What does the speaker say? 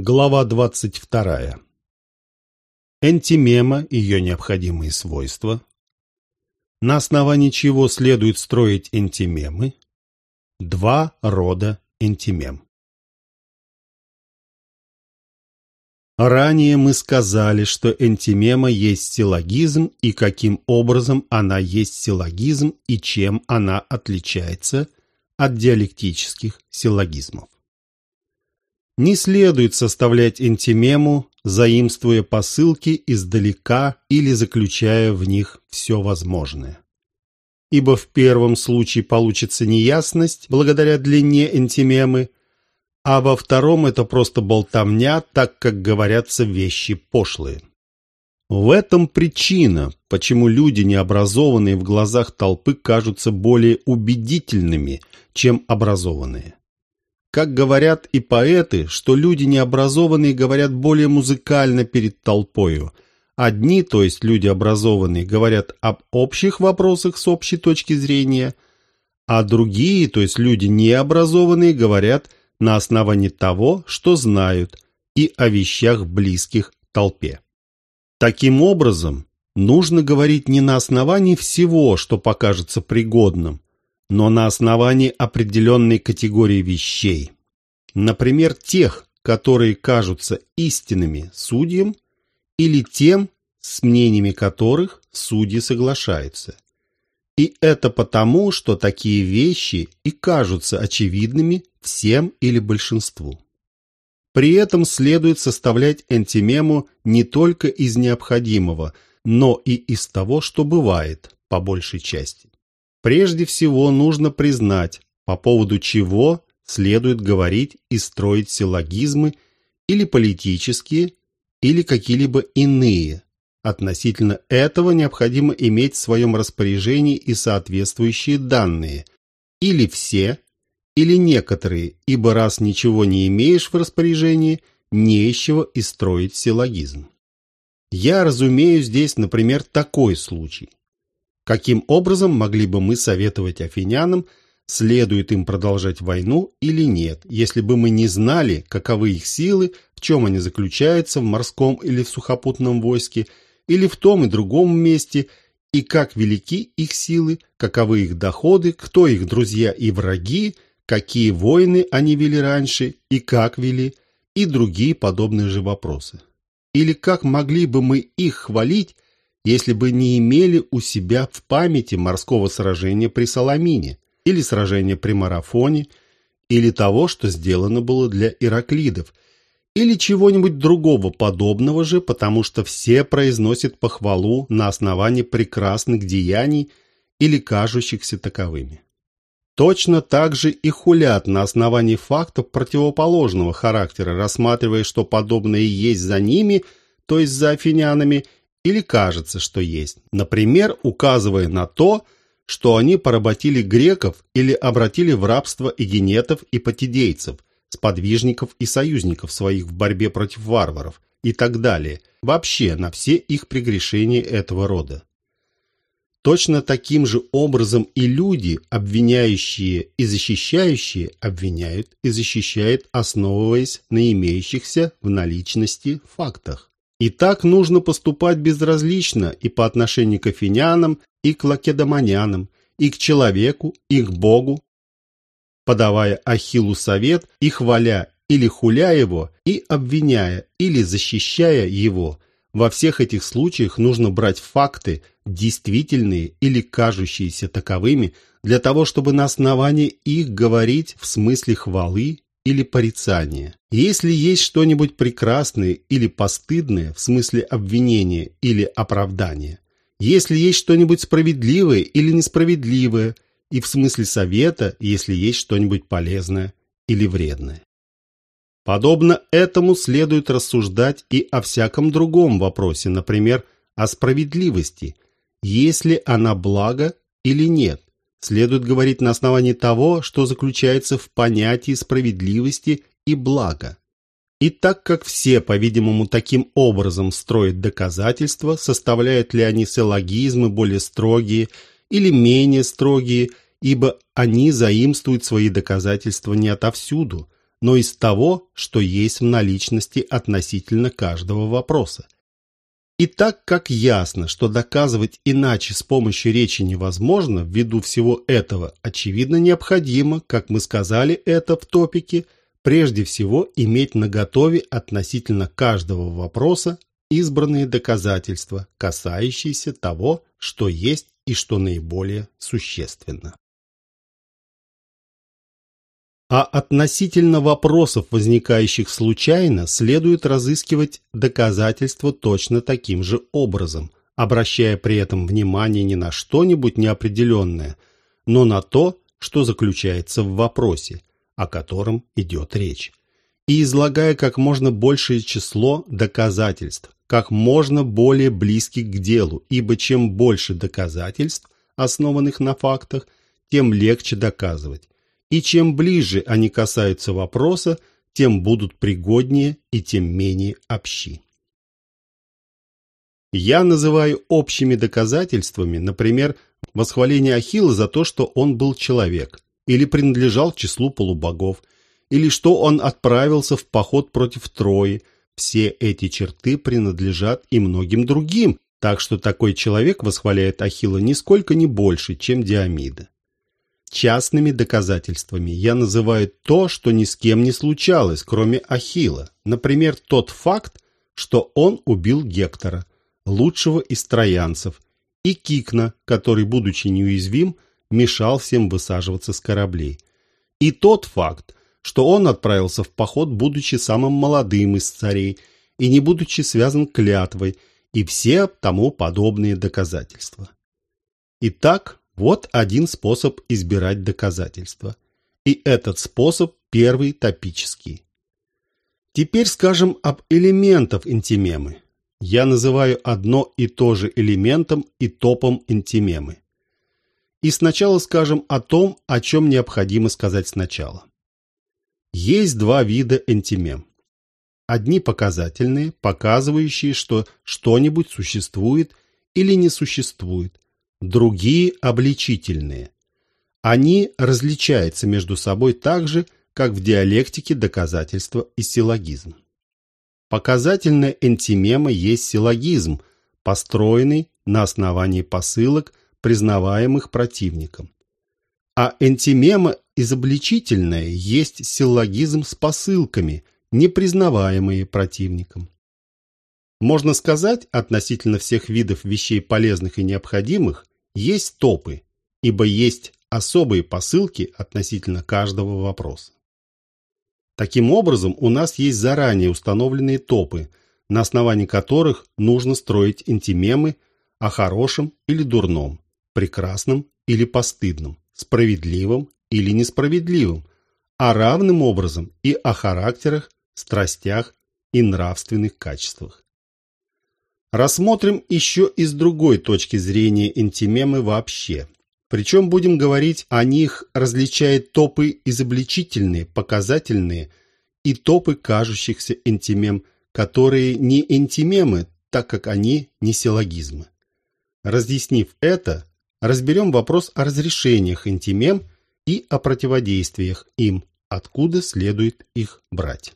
Глава 22. Энтимема, ее необходимые свойства. На основании чего следует строить энтимемы. Два рода энтимем. Ранее мы сказали, что энтимема есть силлогизм и каким образом она есть силлогизм и чем она отличается от диалектических силлогизмов. Не следует составлять энтимему, заимствуя посылки издалека или заключая в них все возможное. Ибо в первом случае получится неясность благодаря длине энтимемы, а во втором это просто болтовня, так как говорятся вещи пошлые. В этом причина, почему люди, необразованные в глазах толпы, кажутся более убедительными, чем образованные. Как говорят и поэты, что люди необразованные говорят более музыкально перед толпою. Одни, то есть люди образованные, говорят об общих вопросах с общей точки зрения, а другие, то есть люди необразованные, говорят на основании того, что знают, и о вещах близких толпе. Таким образом, нужно говорить не на основании всего, что покажется пригодным, но на основании определенной категории вещей. Например, тех, которые кажутся истинными судьям, или тем, с мнениями которых судьи соглашаются. И это потому, что такие вещи и кажутся очевидными всем или большинству. При этом следует составлять антимему не только из необходимого, но и из того, что бывает, по большей части. Прежде всего нужно признать, по поводу чего следует говорить и строить силлогизмы или политические, или какие-либо иные. Относительно этого необходимо иметь в своем распоряжении и соответствующие данные, или все, или некоторые, ибо раз ничего не имеешь в распоряжении, не из чего и строить силлогизм. Я разумею здесь, например, такой случай. Каким образом могли бы мы советовать афинянам, следует им продолжать войну или нет, если бы мы не знали, каковы их силы, в чем они заключаются в морском или в сухопутном войске, или в том и другом месте, и как велики их силы, каковы их доходы, кто их друзья и враги, какие войны они вели раньше и как вели, и другие подобные же вопросы. Или как могли бы мы их хвалить, если бы не имели у себя в памяти морского сражения при Саламине, или сражения при Марафоне, или того, что сделано было для Ираклидов, или чего-нибудь другого подобного же, потому что все произносят похвалу на основании прекрасных деяний или кажущихся таковыми. Точно так же и хулят на основании фактов противоположного характера, рассматривая, что подобное есть за ними, то есть за афинянами – или кажется, что есть. Например, указывая на то, что они поработили греков или обратили в рабство эгенетов и патидейцев, сподвижников и союзников своих в борьбе против варваров и так далее, вообще на все их прегрешения этого рода. Точно таким же образом и люди, обвиняющие и защищающие, обвиняют и защищают, основываясь на имеющихся в наличности фактах. И так нужно поступать безразлично и по отношению к афинянам, и к лакедомонянам, и к человеку, и к Богу, подавая Ахиллу совет и хваля или хуля его, и обвиняя или защищая его. Во всех этих случаях нужно брать факты, действительные или кажущиеся таковыми, для того, чтобы на основании их говорить в смысле хвалы или порицания. Если есть что-нибудь прекрасное или постыдное в смысле обвинения или оправдания, если есть что-нибудь справедливое или несправедливое, и в смысле совета, если есть что-нибудь полезное или вредное. Подобно этому следует рассуждать и о всяком другом вопросе, например, о справедливости, есть ли она благо или нет, следует говорить на основании того, что заключается в понятии справедливости и блага. И так как все, по-видимому, таким образом строят доказательства, составляют ли они силлогизмы более строгие или менее строгие, ибо они заимствуют свои доказательства не отовсюду, но из того, что есть в наличности относительно каждого вопроса. И так как ясно, что доказывать иначе с помощью речи невозможно, ввиду всего этого, очевидно необходимо, как мы сказали это в топике, прежде всего иметь наготове относительно каждого вопроса избранные доказательства, касающиеся того, что есть и что наиболее существенно. А относительно вопросов, возникающих случайно, следует разыскивать доказательства точно таким же образом, обращая при этом внимание не на что-нибудь неопределенное, но на то, что заключается в вопросе, о котором идет речь, и излагая как можно большее число доказательств, как можно более близких к делу, ибо чем больше доказательств, основанных на фактах, тем легче доказывать, и чем ближе они касаются вопроса, тем будут пригоднее и тем менее общи. Я называю общими доказательствами, например, восхваление Ахилла за то, что он был человек, или принадлежал к числу полубогов, или что он отправился в поход против Трои. Все эти черты принадлежат и многим другим, так что такой человек восхваляет Ахилла нисколько не больше, чем Диамида. Частными доказательствами я называю то, что ни с кем не случалось, кроме Ахилла. Например, тот факт, что он убил Гектора, лучшего из троянцев, и Кикна, который, будучи неуязвим, мешал всем высаживаться с кораблей. И тот факт, что он отправился в поход, будучи самым молодым из царей и не будучи связан клятвой, и все тому подобные доказательства. Итак, вот один способ избирать доказательства. И этот способ первый топический. Теперь скажем об элементах интимемы. Я называю одно и то же элементом и топом интимемы. И сначала скажем о том, о чем необходимо сказать сначала. Есть два вида энтимем. Одни показательные, показывающие, что что-нибудь существует или не существует, другие обличительные. Они различаются между собой так же, как в диалектике доказательства и силлогизм. Показательная энтимема есть силлогизм, построенный на основании посылок, признаваемых противником. А энтимема изобличительная есть силлогизм с посылками, не признаваемые противником. Можно сказать, относительно всех видов вещей полезных и необходимых, есть топы, ибо есть особые посылки относительно каждого вопроса. Таким образом, у нас есть заранее установленные топы, на основании которых нужно строить интимемы о хорошем или дурном, прекрасном или постыдном, справедливом или несправедливом, а равным образом и о характерах, страстях и нравственных качествах. Рассмотрим еще и с другой точки зрения интимемы вообще. Причем будем говорить о них, различая топы изобличительные, показательные и топы кажущихся интимем, которые не интимемы, так как они не силлогизмы. Разъяснив это, разберем вопрос о разрешениях интимем и о противодействиях им, откуда следует их брать.